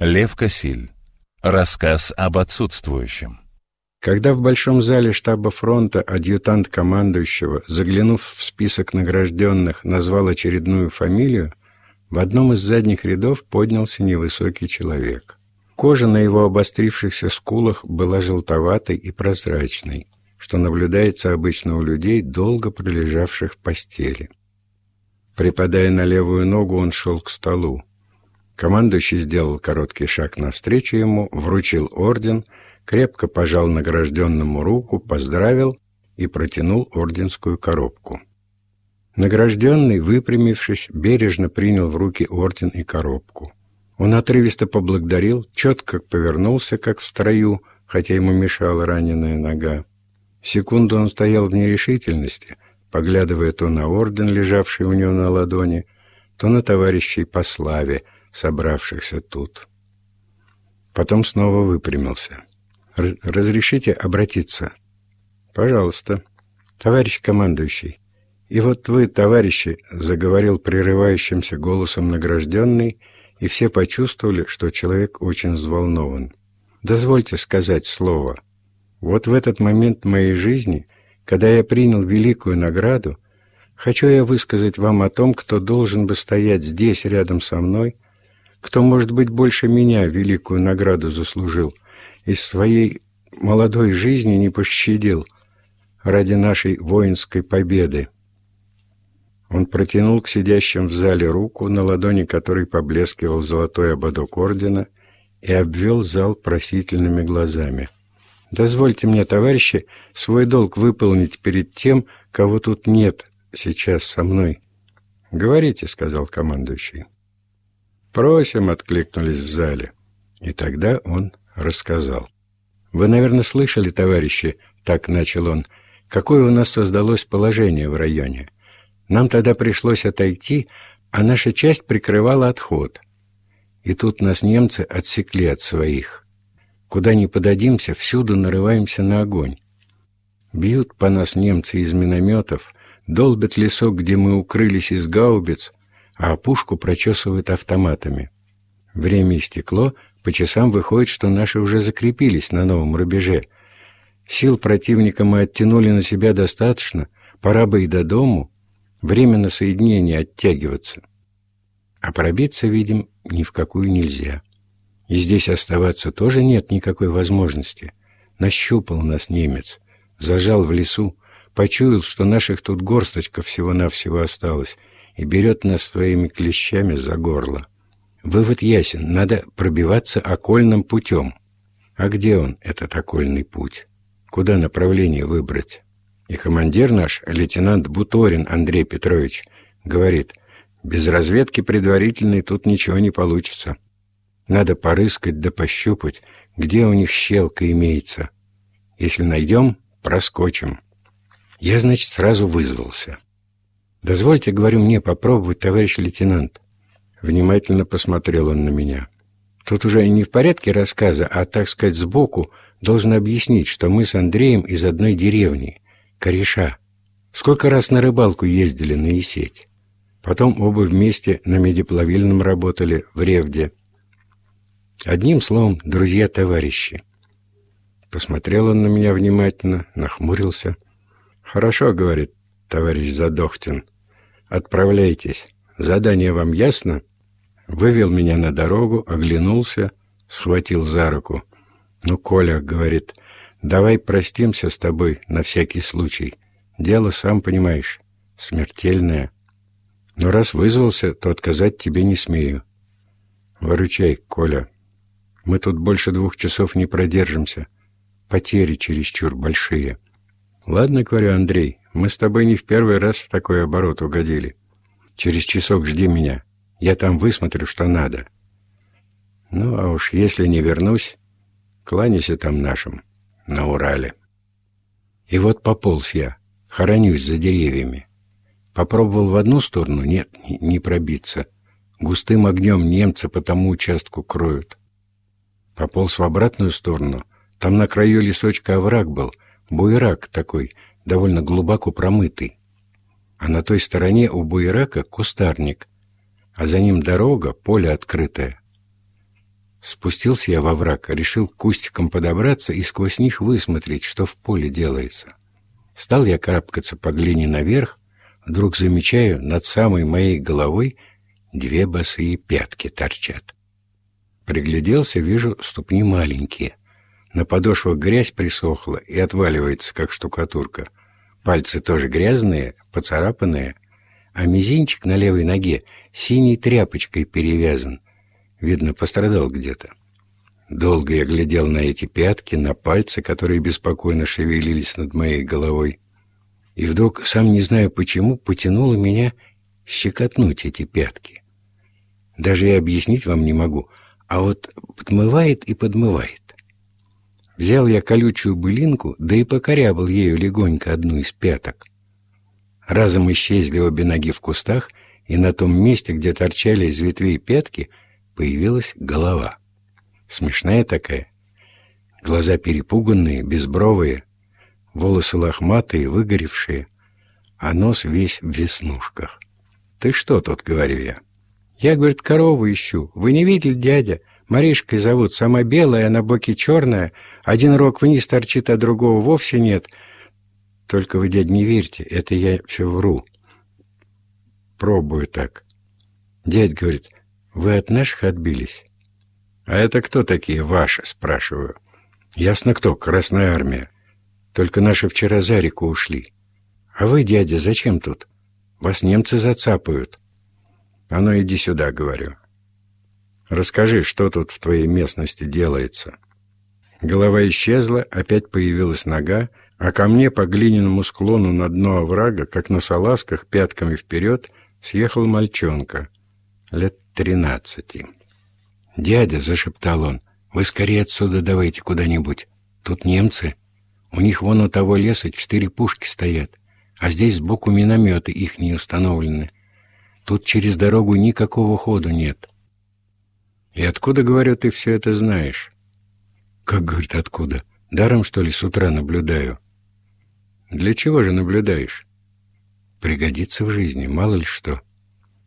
Лев Косиль. Рассказ об отсутствующем. Когда в большом зале штаба фронта адъютант командующего, заглянув в список награжденных, назвал очередную фамилию, в одном из задних рядов поднялся невысокий человек. Кожа на его обострившихся скулах была желтоватой и прозрачной, что наблюдается обычно у людей, долго пролежавших в постели. Припадая на левую ногу, он шел к столу. Командующий сделал короткий шаг навстречу ему, вручил орден, крепко пожал награжденному руку, поздравил и протянул орденскую коробку. Награжденный, выпрямившись, бережно принял в руки орден и коробку. Он отрывисто поблагодарил, четко повернулся, как в строю, хотя ему мешала раненая нога. Секунду он стоял в нерешительности, поглядывая то на орден, лежавший у него на ладони, то на товарищей по славе — собравшихся тут. Потом снова выпрямился. «Разрешите обратиться?» «Пожалуйста, товарищ командующий. И вот вы, товарищи, — заговорил прерывающимся голосом награжденный, и все почувствовали, что человек очень взволнован. Дозвольте сказать слово. Вот в этот момент моей жизни, когда я принял великую награду, хочу я высказать вам о том, кто должен бы стоять здесь рядом со мной — кто, может быть, больше меня великую награду заслужил, из своей молодой жизни не пощадил ради нашей воинской победы. Он протянул к сидящим в зале руку, на ладони которой поблескивал золотой ободок ордена, и обвел зал просительными глазами. «Дозвольте мне, товарищи, свой долг выполнить перед тем, кого тут нет сейчас со мной». «Говорите», — сказал командующий. «Просим!» — откликнулись в зале. И тогда он рассказал. «Вы, наверное, слышали, товарищи, — так начал он, — какое у нас создалось положение в районе. Нам тогда пришлось отойти, а наша часть прикрывала отход. И тут нас немцы отсекли от своих. Куда ни подадимся, всюду нарываемся на огонь. Бьют по нас немцы из минометов, долбят лесок, где мы укрылись из гаубиц, а опушку прочесывают автоматами. Время истекло, по часам выходит, что наши уже закрепились на новом рубеже. Сил противника мы оттянули на себя достаточно, пора бы и до дому, время на соединение оттягиваться. А пробиться, видим, ни в какую нельзя. И здесь оставаться тоже нет никакой возможности. Нащупал нас немец, зажал в лесу, почуял, что наших тут горсточка всего-навсего осталось — и берет нас своими клещами за горло. Вывод ясен, надо пробиваться окольным путем. А где он, этот окольный путь? Куда направление выбрать? И командир наш, лейтенант Буторин Андрей Петрович, говорит, без разведки предварительной тут ничего не получится. Надо порыскать да пощупать, где у них щелка имеется. Если найдем, проскочим. Я, значит, сразу вызвался. «Дозвольте, говорю, мне попробовать, товарищ лейтенант». Внимательно посмотрел он на меня. Тут уже не в порядке рассказа, а, так сказать, сбоку должен объяснить, что мы с Андреем из одной деревни, Кореша. Сколько раз на рыбалку ездили на Исеть. Потом оба вместе на медиплавильном работали в Ревде. Одним словом, друзья-товарищи. Посмотрел он на меня внимательно, нахмурился. «Хорошо», — говорит, товарищ Задохтин. Отправляйтесь. Задание вам ясно?» Вывел меня на дорогу, оглянулся, схватил за руку. «Ну, Коля, — говорит, — давай простимся с тобой на всякий случай. Дело, сам понимаешь, смертельное. Но раз вызвался, то отказать тебе не смею. Выручай, Коля. Мы тут больше двух часов не продержимся. Потери чересчур большие». «Ладно, — говорю, Андрей, мы с тобой не в первый раз в такой оборот угодили. Через часок жди меня. Я там высмотрю, что надо. Ну, а уж если не вернусь, кланяйся там нашим, на Урале. И вот пополз я, хоронюсь за деревьями. Попробовал в одну сторону, нет, не пробиться. Густым огнем немцы по тому участку кроют. Пополз в обратную сторону, там на краю лесочка овраг был, буерак такой — довольно глубоко промытый. А на той стороне у буерака кустарник, а за ним дорога, поле открытое. Спустился я во враг, решил к кустикам подобраться и сквозь них высмотреть, что в поле делается. Стал я карабкаться по глине наверх, вдруг замечаю, над самой моей головой две босые пятки торчат. Пригляделся, вижу, ступни маленькие. На подошвах грязь присохла и отваливается, как штукатурка. Пальцы тоже грязные, поцарапанные, а мизинчик на левой ноге синей тряпочкой перевязан. Видно, пострадал где-то. Долго я глядел на эти пятки, на пальцы, которые беспокойно шевелились над моей головой. И вдруг, сам не знаю почему, потянуло меня щекотнуть эти пятки. Даже и объяснить вам не могу, а вот подмывает и подмывает. Взял я колючую былинку, да и покорябал ею легонько одну из пяток. Разом исчезли обе ноги в кустах, и на том месте, где торчали из ветвей пятки, появилась голова. Смешная такая. Глаза перепуганные, безбровые, волосы лохматые, выгоревшие, а нос весь в веснушках. «Ты что тут?» — говорю я. «Я, — говорит, — корову ищу. Вы не видели, дядя? Маришкой зовут, сама белая, на боке черная, один рог вниз торчит, а другого вовсе нет. Только вы, дядь, не верьте, это я все вру. Пробую так. Дядь говорит, вы от наших отбились? А это кто такие ваши, спрашиваю. Ясно кто, Красная Армия. Только наши вчера за реку ушли. А вы, дядя, зачем тут? Вас немцы зацапают. А ну иди сюда, говорю. Расскажи, что тут в твоей местности делается. Голова исчезла, опять появилась нога, а ко мне по глиняному склону на дно оврага, как на салазках, пятками вперед, съехал мальчонка, лет тринадцати. «Дядя», — зашептал он, — «вы скорее отсюда давайте куда-нибудь. Тут немцы. У них вон у того леса четыре пушки стоят, а здесь сбоку минометы их не установлены. Тут через дорогу никакого ходу нет». «И откуда, говорю, ты все это знаешь?» «Как, — говорит, — откуда? Даром, что ли, с утра наблюдаю?» «Для чего же наблюдаешь?» «Пригодится в жизни, мало ли что».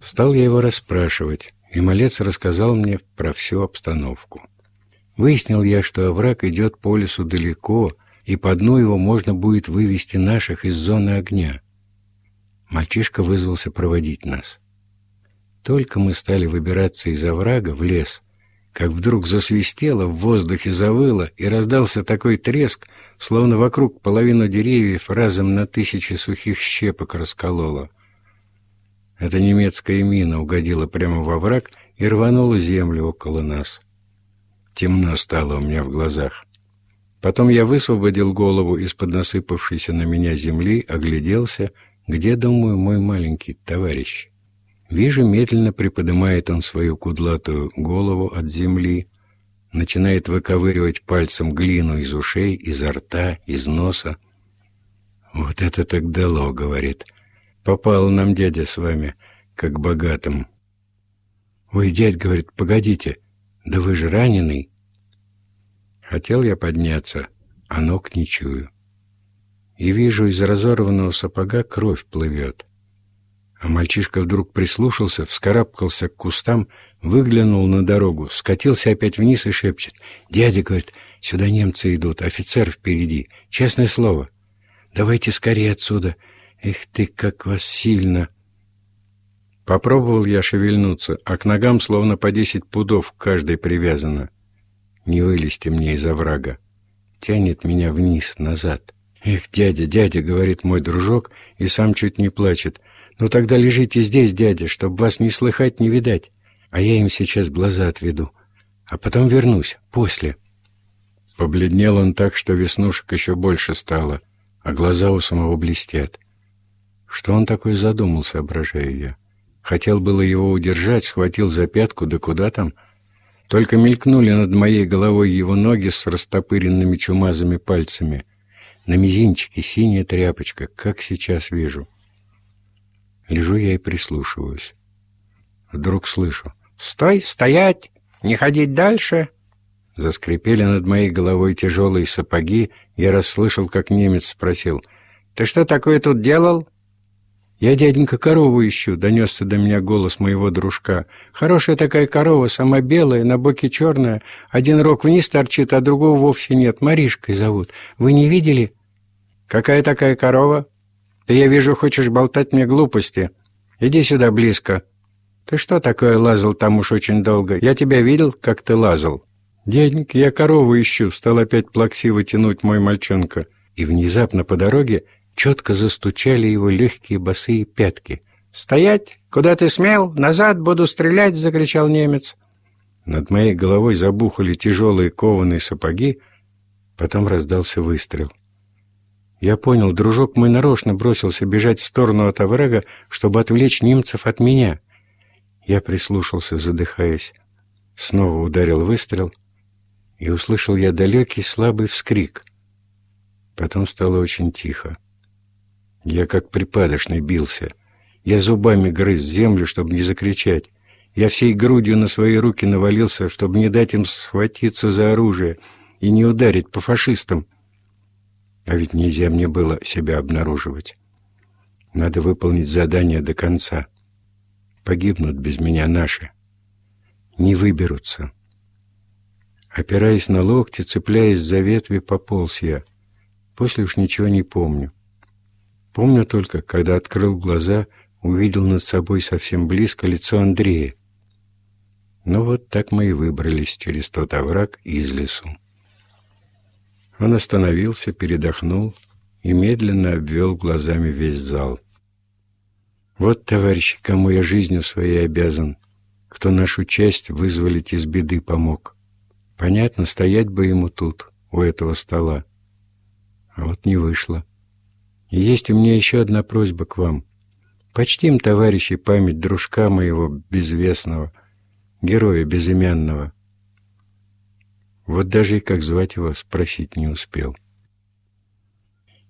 Стал я его расспрашивать, и малец рассказал мне про всю обстановку. Выяснил я, что овраг идет по лесу далеко, и по дну его можно будет вывести наших из зоны огня. Мальчишка вызвался проводить нас. Только мы стали выбираться из оврага в лес, как вдруг засвистело, в воздухе завыло, и раздался такой треск, словно вокруг половину деревьев разом на тысячи сухих щепок раскололо. Эта немецкая мина угодила прямо во враг и рванула землю около нас. Темно стало у меня в глазах. Потом я высвободил голову из-под насыпавшейся на меня земли, огляделся, где, думаю, мой маленький товарищ. Вижу, медленно приподнимает он свою кудлатую голову от земли, начинает выковыривать пальцем глину из ушей, изо рта, из носа. «Вот это так дало», — говорит. «Попал нам дядя с вами, как богатым». «Ой, дядь, — говорит, — погодите, да вы же раненый». Хотел я подняться, а ног не чую. И вижу, из разорванного сапога кровь плывет. А мальчишка вдруг прислушался, вскарабкался к кустам, выглянул на дорогу, скатился опять вниз и шепчет. «Дядя, — говорит, — сюда немцы идут, офицер впереди. Честное слово. Давайте скорее отсюда. Эх ты, как вас сильно!» Попробовал я шевельнуться, а к ногам словно по десять пудов каждой привязано. Не вылезти мне из оврага. Тянет меня вниз, назад. «Эх, дядя, дядя!» — говорит мой дружок, и сам чуть не плачет — «Ну тогда лежите здесь, дядя, чтобы вас не слыхать, не видать, а я им сейчас глаза отведу, а потом вернусь, после». Побледнел он так, что веснушек еще больше стало, а глаза у самого блестят. Что он такой задумал, соображаю я. Хотел было его удержать, схватил за пятку, да куда там? Только мелькнули над моей головой его ноги с растопыренными чумазыми пальцами. На мизинчике синяя тряпочка, как сейчас вижу. Лежу я и прислушиваюсь. Вдруг слышу. «Стой! Стоять! Не ходить дальше!» Заскрипели над моей головой тяжелые сапоги. Я расслышал, как немец спросил. «Ты что такое тут делал?» «Я, дяденька, корову ищу», — донесся до меня голос моего дружка. «Хорошая такая корова, сама белая, на боке черная. Один рог вниз торчит, а другого вовсе нет. Маришкой зовут. Вы не видели?» «Какая такая корова?» «Ты, я вижу, хочешь болтать мне глупости. Иди сюда близко». «Ты что такое лазал там уж очень долго? Я тебя видел, как ты лазал». «Дяденька, я корову ищу», — стал опять плаксиво тянуть мой мальчонка. И внезапно по дороге четко застучали его легкие босые пятки. «Стоять! Куда ты смел? Назад буду стрелять!» — закричал немец. Над моей головой забухали тяжелые кованые сапоги, потом раздался выстрел. Я понял, дружок мой нарочно бросился бежать в сторону от оврага, чтобы отвлечь немцев от меня. Я прислушался, задыхаясь. Снова ударил выстрел, и услышал я далекий слабый вскрик. Потом стало очень тихо. Я как припадочный бился. Я зубами грыз землю, чтобы не закричать. Я всей грудью на свои руки навалился, чтобы не дать им схватиться за оружие и не ударить по фашистам. А ведь нельзя мне было себя обнаруживать. Надо выполнить задание до конца. Погибнут без меня наши. Не выберутся. Опираясь на локти, цепляясь за ветви, пополз я. После уж ничего не помню. Помню только, когда открыл глаза, увидел над собой совсем близко лицо Андрея. Ну вот так мы и выбрались через тот овраг из лесу. Он остановился, передохнул и медленно обвел глазами весь зал. Вот, товарищи, кому я жизнью своей обязан, кто нашу часть вызволить из беды помог. Понятно, стоять бы ему тут, у этого стола. А вот не вышло. И есть у меня еще одна просьба к вам. Почтим, товарищи, память дружка моего безвестного, героя безымянного. Вот даже и как звать его спросить не успел.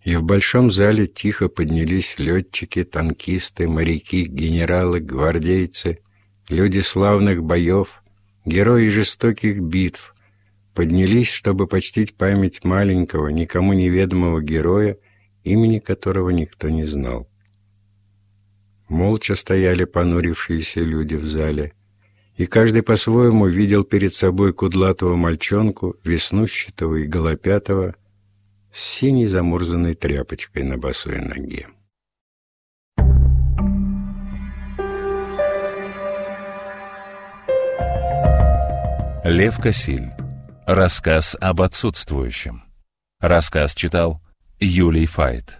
И в большом зале тихо поднялись летчики, танкисты, моряки, генералы, гвардейцы, люди славных боев, герои жестоких битв, поднялись, чтобы почтить память маленького, никому неведомого героя, имени которого никто не знал. Молча стояли понурившиеся люди в зале, и каждый по-своему видел перед собой кудлатого мальчонку, веснущатого и голопятого, с синей замурзанной тряпочкой на босой ноге. Лев Косиль. Рассказ об отсутствующем. Рассказ читал Юлий Файт.